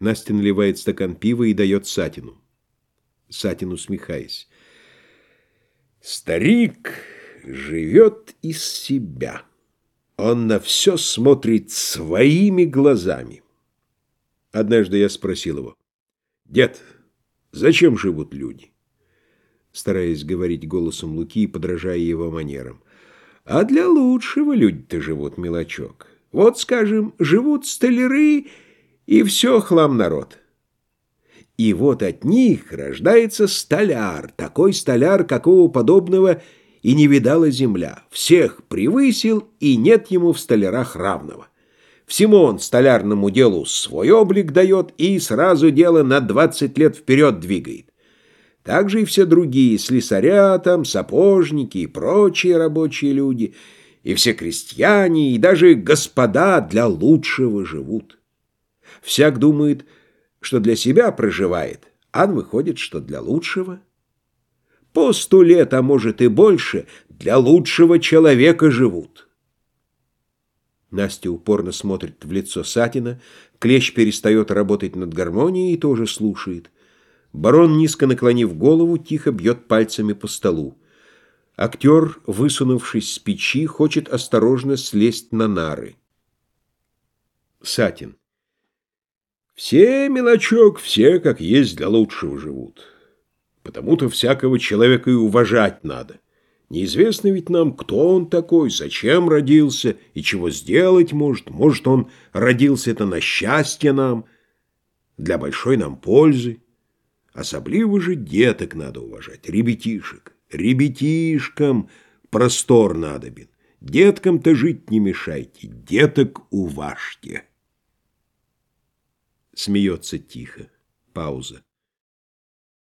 Настя наливает стакан пива и дает Сатину. Сатин, усмехаясь. Старик живет из себя. Он на все смотрит своими глазами. Однажды я спросил его, «Дед, зачем живут люди?» Стараясь говорить голосом Луки и подражая его манерам. «А для лучшего люди-то живут, мелочок. Вот, скажем, живут столяры, и все хлам народ». И вот от них рождается столяр, такой столяр, какого подобного и не видала земля. Всех превысил, и нет ему в столярах равного. Всему он столярному делу свой облик дает и сразу дело на двадцать лет вперед двигает. Так же и все другие, слесаря там, сапожники и прочие рабочие люди, и все крестьяне, и даже господа для лучшего живут. Всяк думает – что для себя проживает, а выходит, что для лучшего. По сто лет, а может и больше, для лучшего человека живут. Настя упорно смотрит в лицо Сатина, Клещ перестает работать над гармонией и тоже слушает. Барон, низко наклонив голову, тихо бьет пальцами по столу. Актер, высунувшись с печи, хочет осторожно слезть на нары. Сатин. Все, мелочок, все, как есть, для лучшего живут. Потому-то всякого человека и уважать надо. Неизвестно ведь нам, кто он такой, зачем родился и чего сделать может. Может, он родился это на счастье нам, для большой нам пользы. Особливо же деток надо уважать, ребятишек. Ребятишкам простор надобен. Деткам-то жить не мешайте, деток уважьте. Смеется тихо. Пауза.